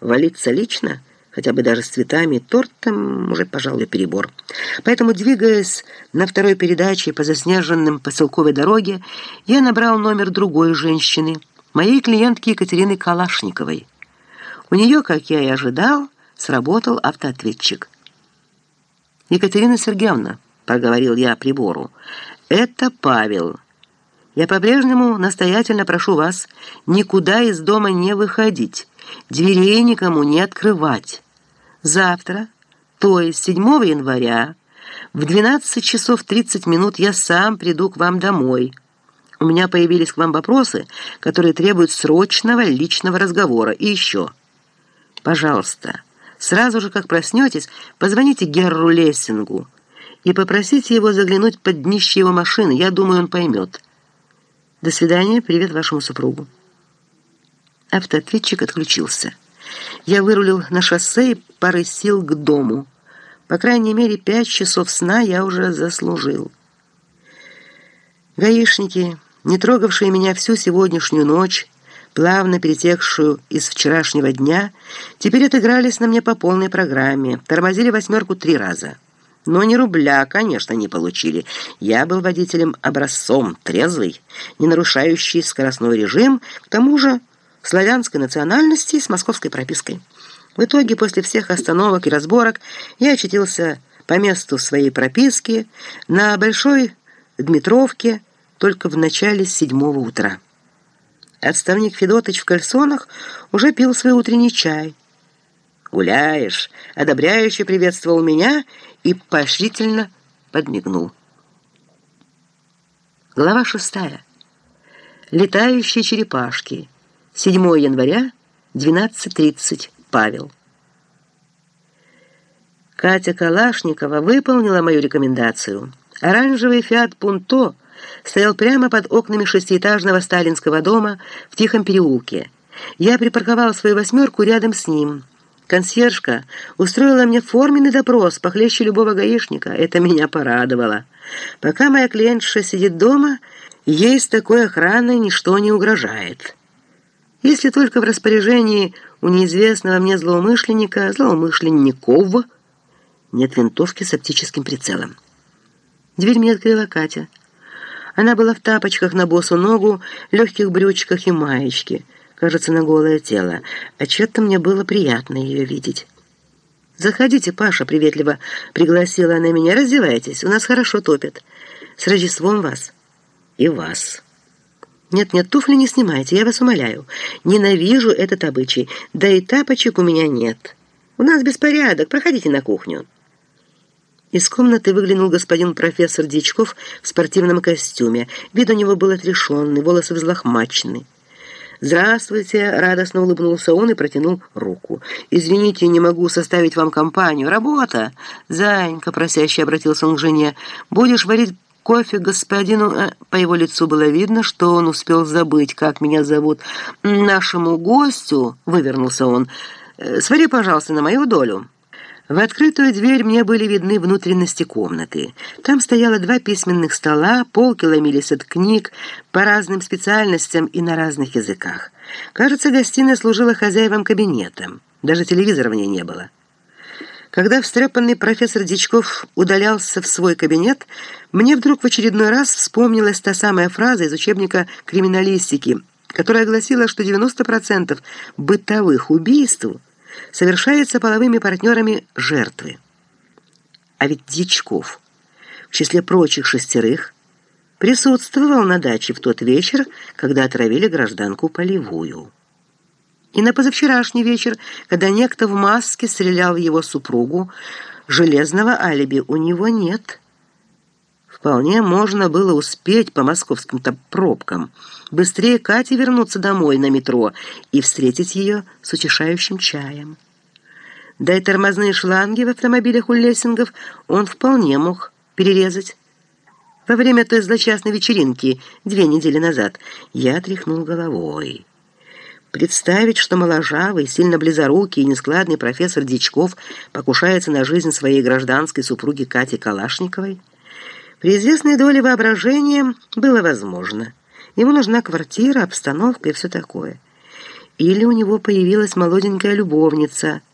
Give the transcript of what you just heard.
валиться лично, хотя бы даже с цветами, тортом уже, пожалуй, перебор. Поэтому, двигаясь на второй передаче по заснеженным поселковой дороге, я набрал номер другой женщины, моей клиентки Екатерины Калашниковой. У нее, как я и ожидал, сработал автоответчик. «Екатерина Сергеевна», — проговорил я прибору, — «это Павел». Я по-прежнему настоятельно прошу вас никуда из дома не выходить, дверей никому не открывать. Завтра, то есть 7 января, в 12 часов 30 минут я сам приду к вам домой. У меня появились к вам вопросы, которые требуют срочного личного разговора. И еще, пожалуйста, сразу же, как проснетесь, позвоните Герру Лессингу и попросите его заглянуть под днище его машины. Я думаю, он поймет». До свидания, привет вашему супругу. Автоответчик отключился. Я вырулил на шоссе и порысил к дому. По крайней мере, пять часов сна я уже заслужил. Гаишники, не трогавшие меня всю сегодняшнюю ночь, плавно перетекшую из вчерашнего дня, теперь отыгрались на мне по полной программе, тормозили восьмерку три раза. Но ни рубля, конечно, не получили. Я был водителем образцом, трезвый, не нарушающий скоростной режим, к тому же славянской национальности с московской пропиской. В итоге, после всех остановок и разборок, я очутился по месту своей прописки на Большой Дмитровке только в начале седьмого утра. Отставник Федотыч в кальсонах уже пил свой утренний чай. «Гуляешь!» — одобряюще приветствовал меня и поощрительно подмигнул. Глава шестая. Летающие черепашки. 7 января, 12.30. Павел. Катя Калашникова выполнила мою рекомендацию. Оранжевый «Фиат Пунто» стоял прямо под окнами шестиэтажного сталинского дома в Тихом переулке. Я припарковал свою «восьмерку» рядом с ним – Консьержка устроила мне форменный допрос, похлеще любого гаишника. Это меня порадовало. Пока моя клиентша сидит дома, ей с такой охраной ничто не угрожает. Если только в распоряжении у неизвестного мне злоумышленника, злоумышленников, нет винтовки с оптическим прицелом. Дверь мне открыла Катя. Она была в тапочках на босу ногу, легких брючках и маечке – кажется, на голое тело, а что-то мне было приятно ее видеть. «Заходите, Паша», — приветливо пригласила она меня. «Раздевайтесь, у нас хорошо топят. С Рождеством вас». «И вас». «Нет-нет, туфли не снимайте, я вас умоляю. Ненавижу этот обычай, да и тапочек у меня нет. У нас беспорядок, проходите на кухню». Из комнаты выглянул господин профессор Дичков в спортивном костюме. Вид у него был отрешенный, волосы взлохмачены. «Здравствуйте!» — радостно улыбнулся он и протянул руку. «Извините, не могу составить вам компанию. Работа!» «Занька!» — просяще обратился он к жене. «Будешь варить кофе господину...» э, По его лицу было видно, что он успел забыть, как меня зовут. «Нашему гостю...» — вывернулся он. «Э, «Свари, пожалуйста, на мою долю». В открытую дверь мне были видны внутренности комнаты. Там стояло два письменных стола, полки ломились от книг по разным специальностям и на разных языках. Кажется, гостиная служила хозяевам кабинетом. Даже телевизора в ней не было. Когда встрепанный профессор Дичков удалялся в свой кабинет, мне вдруг в очередной раз вспомнилась та самая фраза из учебника криминалистики, которая гласила, что 90% бытовых убийств – совершается половыми партнерами жертвы. А ведь Дичков, в числе прочих шестерых, присутствовал на даче в тот вечер, когда отравили гражданку Полевую. И на позавчерашний вечер, когда некто в маске стрелял его супругу, железного алиби у него нет – Вполне можно было успеть по московским-то пробкам. Быстрее Кате вернуться домой на метро и встретить ее с утешающим чаем. Да и тормозные шланги в автомобилях у Лессингов он вполне мог перерезать. Во время той злочастной вечеринки две недели назад я тряхнул головой. Представить, что моложавый, сильно близорукий и нескладный профессор Дичков покушается на жизнь своей гражданской супруги Кати Калашниковой – при известной доле воображения было возможно. Ему нужна квартира, обстановка и все такое. Или у него появилась молоденькая любовница –